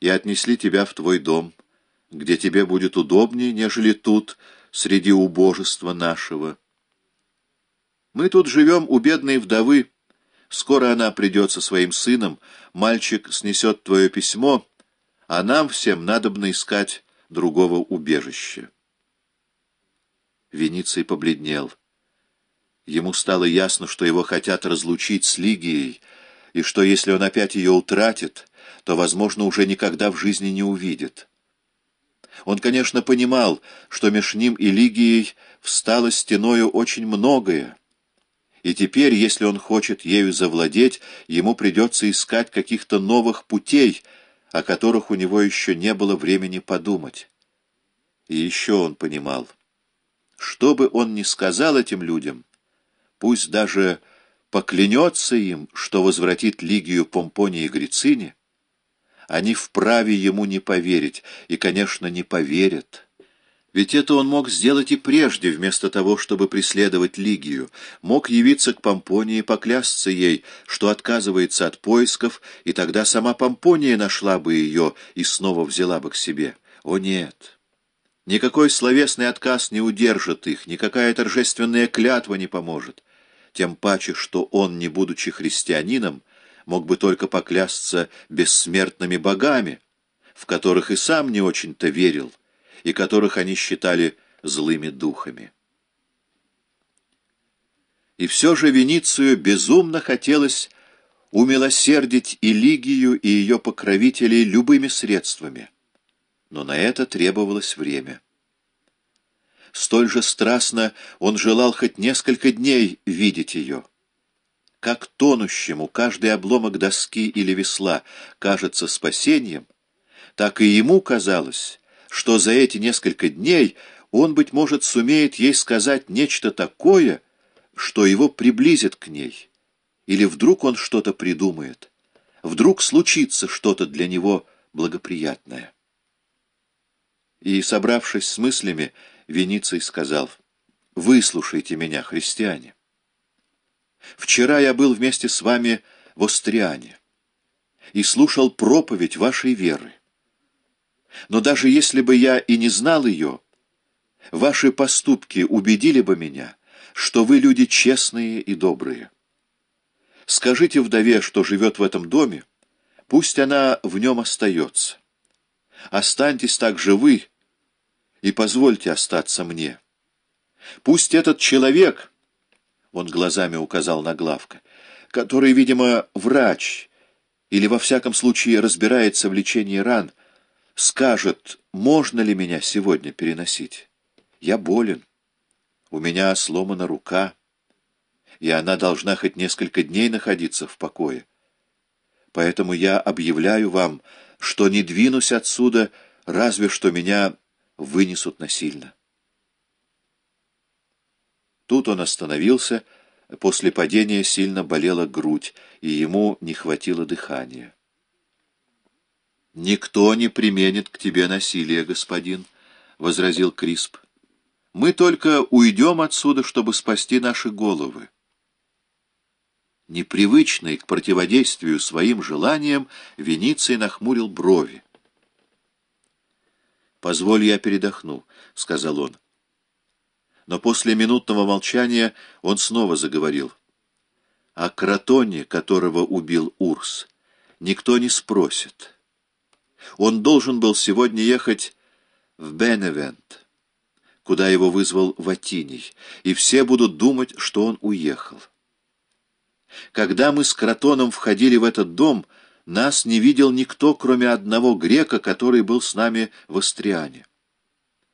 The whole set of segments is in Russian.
и отнесли тебя в твой дом, где тебе будет удобнее, нежели тут, среди убожества нашего. Мы тут живем у бедной вдовы. Скоро она придет со своим сыном, мальчик снесет твое письмо, а нам всем надобно искать другого убежища. Вениций побледнел. Ему стало ясно, что его хотят разлучить с Лигией, и что если он опять ее утратит, то, возможно, уже никогда в жизни не увидит. Он, конечно, понимал, что меж ним и Лигией встало стеною очень многое, и теперь, если он хочет ею завладеть, ему придется искать каких-то новых путей, о которых у него еще не было времени подумать. И еще он понимал, что бы он ни сказал этим людям, пусть даже поклянется им, что возвратит Лигию Помпонии и Грицине, они вправе ему не поверить, и, конечно, не поверят. Ведь это он мог сделать и прежде, вместо того, чтобы преследовать Лигию. Мог явиться к Помпонии и поклясться ей, что отказывается от поисков, и тогда сама Помпония нашла бы ее и снова взяла бы к себе. О нет! Никакой словесный отказ не удержит их, никакая торжественная клятва не поможет. Тем паче, что он, не будучи христианином, мог бы только поклясться бессмертными богами, в которых и сам не очень-то верил, и которых они считали злыми духами. И все же Веницию безумно хотелось умилосердить и Лигию, и ее покровителей любыми средствами. Но на это требовалось время. Столь же страстно он желал хоть несколько дней видеть ее. Как тонущему каждый обломок доски или весла кажется спасением, так и ему казалось, что за эти несколько дней он, быть может, сумеет ей сказать нечто такое, что его приблизит к ней. Или вдруг он что-то придумает, вдруг случится что-то для него благоприятное. И, собравшись с мыслями, Вениций сказал, «Выслушайте меня, христиане. Вчера я был вместе с вами в Остриане и слушал проповедь вашей веры. Но даже если бы я и не знал ее, ваши поступки убедили бы меня, что вы люди честные и добрые. Скажите вдове, что живет в этом доме, пусть она в нем остается. Останьтесь так же вы и позвольте остаться мне. Пусть этот человек он глазами указал на Главка, который, видимо, врач, или во всяком случае разбирается в лечении ран, скажет, можно ли меня сегодня переносить. Я болен, у меня сломана рука, и она должна хоть несколько дней находиться в покое. Поэтому я объявляю вам, что не двинусь отсюда, разве что меня вынесут насильно. Тут он остановился, после падения сильно болела грудь, и ему не хватило дыхания. «Никто не применит к тебе насилие, господин», — возразил Крисп. «Мы только уйдем отсюда, чтобы спасти наши головы». Непривычный к противодействию своим желаниям, Вениций нахмурил брови. «Позволь, я передохну», — сказал он но после минутного молчания он снова заговорил. О кротоне, которого убил Урс, никто не спросит. Он должен был сегодня ехать в Беневент, куда его вызвал Ватиний, и все будут думать, что он уехал. Когда мы с Кротоном входили в этот дом, нас не видел никто, кроме одного грека, который был с нами в Астриане.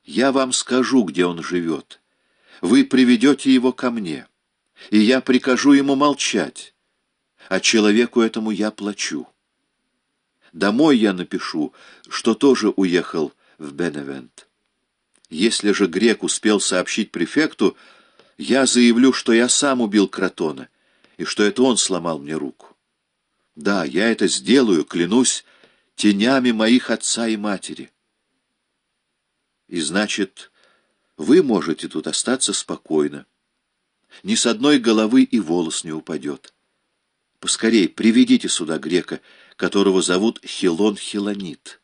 Я вам скажу, где он живет» вы приведете его ко мне, и я прикажу ему молчать, а человеку этому я плачу. Домой я напишу, что тоже уехал в Беневент. Если же грек успел сообщить префекту, я заявлю, что я сам убил Кротона, и что это он сломал мне руку. Да, я это сделаю, клянусь, тенями моих отца и матери. И значит, вы можете тут остаться спокойно. Ни с одной головы и волос не упадет. Поскорей приведите сюда грека, которого зовут Хилон Хилонит.